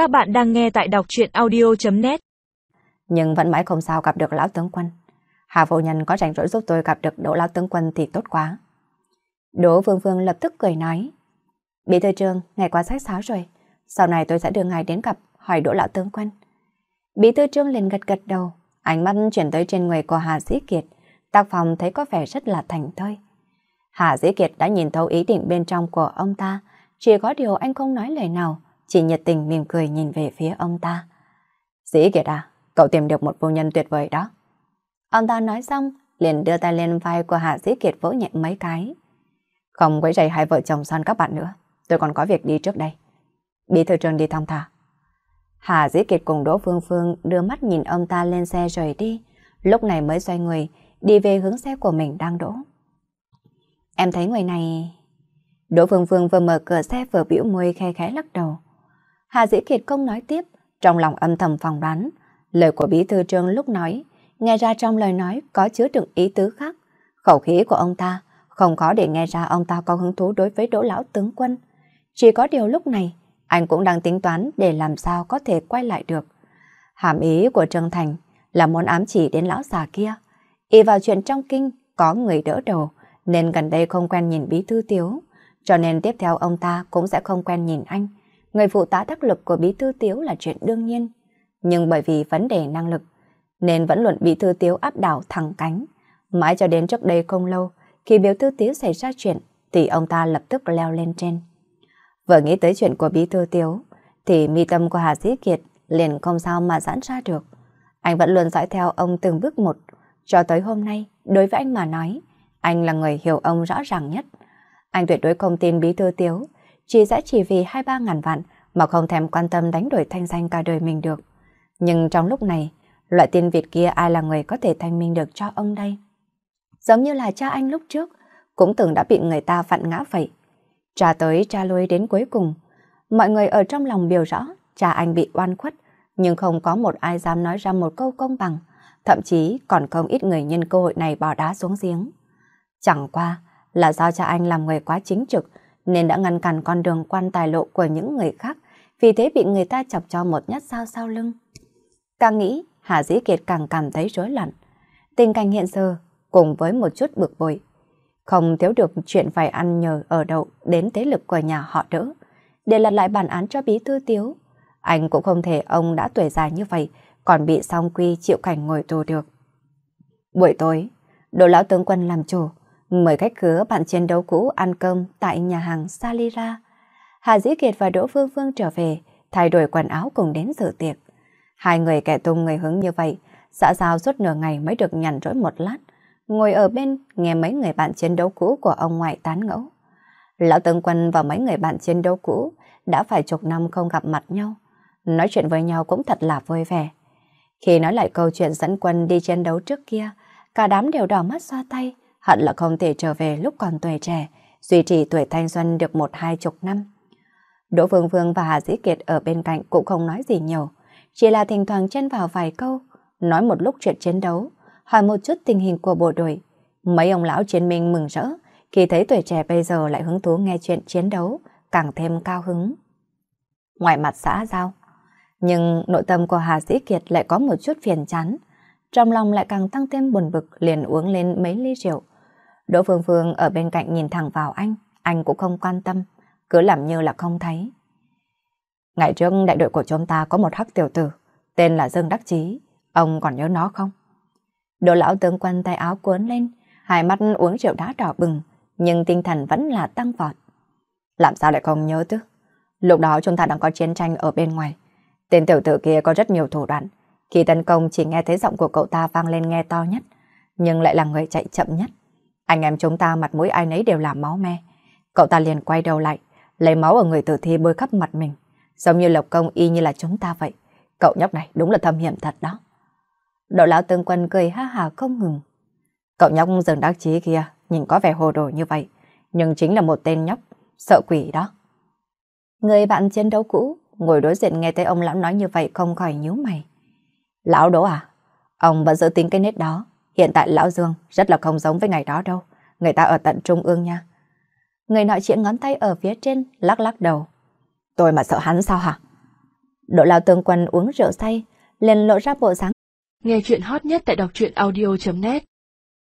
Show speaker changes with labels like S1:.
S1: Các bạn đang nghe tại đọc truyện audio.net
S2: Nhưng vẫn mãi không sao gặp được lão tướng quân. Hà vô nhân có rảnh rỗi giúp tôi gặp được đỗ lão tướng quân thì tốt quá. Đỗ Phương Phương lập tức cười nói. Bí thư trường, ngày qua sách sáo rồi. Sau này tôi sẽ đưa ngài đến gặp, hỏi đỗ lão tướng quân. Bí thư trương liền gật gật đầu, ánh mắt chuyển tới trên người của Hà Dĩ Kiệt. Tác phòng thấy có vẻ rất là thành thơi. Hà Dĩ Kiệt đã nhìn thấu ý định bên trong của ông ta, chỉ có điều anh không nói lời nào, chỉ nhiệt tình mỉm cười nhìn về phía ông ta. Dĩ Kiệt à, cậu tìm được một vô nhân tuyệt vời đó. Ông ta nói xong, liền đưa tay lên vai của Hạ Dĩ Kiệt vỗ nhẹ mấy cái. Không quấy rầy hai vợ chồng son các bạn nữa, tôi còn có việc đi trước đây. Bí thư trường đi thong thả. Hà Dĩ Kiệt cùng Đỗ Phương Phương đưa mắt nhìn ông ta lên xe rời đi, lúc này mới xoay người, đi về hướng xe của mình đang đỗ. Em thấy người này... Đỗ Phương Phương vừa mở cửa xe vừa biểu môi khe khẽ lắc đầu. Hà Dĩ Kiệt không nói tiếp, trong lòng âm thầm phòng đoán. Lời của Bí Thư Trương lúc nói, nghe ra trong lời nói có chứa đựng ý tứ khác. Khẩu khí của ông ta không có để nghe ra ông ta có hứng thú đối với Đỗ Lão Tướng Quân. Chỉ có điều lúc này, anh cũng đang tính toán để làm sao có thể quay lại được. Hàm ý của Trương Thành là muốn ám chỉ đến lão già kia. Y vào chuyện trong kinh có người đỡ đầu, nên gần đây không quen nhìn Bí Thư Tiếu. Cho nên tiếp theo ông ta cũng sẽ không quen nhìn anh. Người phụ tá đắc lực của Bí Thư Tiếu là chuyện đương nhiên. Nhưng bởi vì vấn đề năng lực, nên vẫn luận Bí Thư Tiếu áp đảo thẳng cánh. Mãi cho đến trước đây không lâu, khi Bí Thư Tiếu xảy ra chuyện, thì ông ta lập tức leo lên trên. Vừa nghĩ tới chuyện của Bí Thư Tiếu, thì mi tâm của Hà Dĩ Kiệt liền không sao mà giãn ra được. Anh vẫn luôn dõi theo ông từng bước một, cho tới hôm nay, đối với anh mà nói, anh là người hiểu ông rõ ràng nhất. Anh tuyệt đối không tin Bí Thư Tiếu, chỉ sẽ chỉ vì hai ba ngàn vạn mà không thèm quan tâm đánh đổi thanh danh cả đời mình được. Nhưng trong lúc này, loại tiên Việt kia ai là người có thể thanh minh được cho ông đây? Giống như là cha anh lúc trước, cũng từng đã bị người ta vặn ngã vậy. Cha tới cha lui đến cuối cùng, mọi người ở trong lòng biểu rõ cha anh bị oan khuất, nhưng không có một ai dám nói ra một câu công bằng, thậm chí còn không ít người nhân cơ hội này bỏ đá xuống giếng. Chẳng qua là do cha anh làm người quá chính trực, nên đã ngăn cản con đường quan tài lộ của những người khác, vì thế bị người ta chọc cho một nhát sao sau lưng. Càng nghĩ, Hà Dĩ Kiệt càng cảm thấy rối loạn. Tình cảnh hiện giờ, cùng với một chút bực bội, không thiếu được chuyện phải ăn nhờ ở đậu đến thế lực của nhà họ đỡ. Để lật lại bản án cho bí thư tiếu, anh cũng không thể ông đã tuổi già như vậy, còn bị song quy chịu cảnh ngồi tù được. Buổi tối, đồ lão tướng quân làm chủ, mời khách khứa bạn chiến đấu cũ ăn cơm tại nhà hàng Salira. Hà Dĩ Kiệt và Đỗ Phương Phương trở về, thay đổi quần áo cùng đến dự tiệc. Hai người kẻ tung người hứng như vậy, xã giao suốt nửa ngày mới được nhằn rỗi một lát, ngồi ở bên nghe mấy người bạn chiến đấu cũ của ông ngoại tán ngẫu. Lão Tướng Quân và mấy người bạn chiến đấu cũ đã phải chục năm không gặp mặt nhau, nói chuyện với nhau cũng thật là vui vẻ. Khi nói lại câu chuyện dẫn quân đi chiến đấu trước kia, cả đám đều đỏ mắt xoa tay, hận là không thể trở về lúc còn tuổi trẻ, duy trì tuổi thanh xuân được một hai chục năm. Đỗ Vương Vương và Hà Dĩ Kiệt ở bên cạnh cũng không nói gì nhiều, chỉ là thỉnh thoảng chen vào vài câu, nói một lúc chuyện chiến đấu, hỏi một chút tình hình của bộ đội. Mấy ông lão chiến minh mừng rỡ khi thấy tuổi trẻ bây giờ lại hứng thú nghe chuyện chiến đấu, càng thêm cao hứng. Ngoài mặt xã giao, nhưng nội tâm của Hà Dĩ Kiệt lại có một chút phiền chán, trong lòng lại càng tăng thêm buồn bực liền uống lên mấy ly rượu. Đỗ Phương Phương ở bên cạnh nhìn thẳng vào anh, anh cũng không quan tâm, cứ làm như là không thấy. Ngày trước đại đội của chúng ta có một hắc tiểu tử, tên là Dương Đắc Chí, ông còn nhớ nó không? Đỗ lão tướng quân tay áo cuốn lên, hai mắt uống rượu đá đỏ bừng, nhưng tinh thần vẫn là tăng vọt. Làm sao lại không nhớ chứ? Lúc đó chúng ta đang có chiến tranh ở bên ngoài. Tên tiểu tử kia có rất nhiều thủ đoạn. Khi tấn công chỉ nghe thấy giọng của cậu ta vang lên nghe to nhất, nhưng lại là người chạy chậm nhất. Anh em chúng ta mặt mũi ai nấy đều là máu me. Cậu ta liền quay đầu lại, lấy máu ở người tử thi bôi khắp mặt mình. Giống như lộc công y như là chúng ta vậy. Cậu nhóc này đúng là thâm hiểm thật đó. Đội lão tương quân cười ha hà không ngừng. Cậu nhóc dường đắc chí kia, nhìn có vẻ hồ đồ như vậy, nhưng chính là một tên nhóc, sợ quỷ đó. Người bạn chiến đấu cũ, ngồi đối diện nghe thấy ông lão nói như vậy không khỏi nhíu mày. Lão Đỗ à, ông vẫn giữ tính cái nết đó, Hiện tại Lão Dương rất là không giống với ngày đó đâu. Người ta ở tận trung ương nha. Người nọ chuyện ngón tay ở phía trên, lắc lắc đầu. Tôi mà sợ hắn sao hả? độ Lão tương Quân uống rượu say, liền lộ ra bộ dáng.
S3: Nghe chuyện hot nhất tại đọc truyện audio.net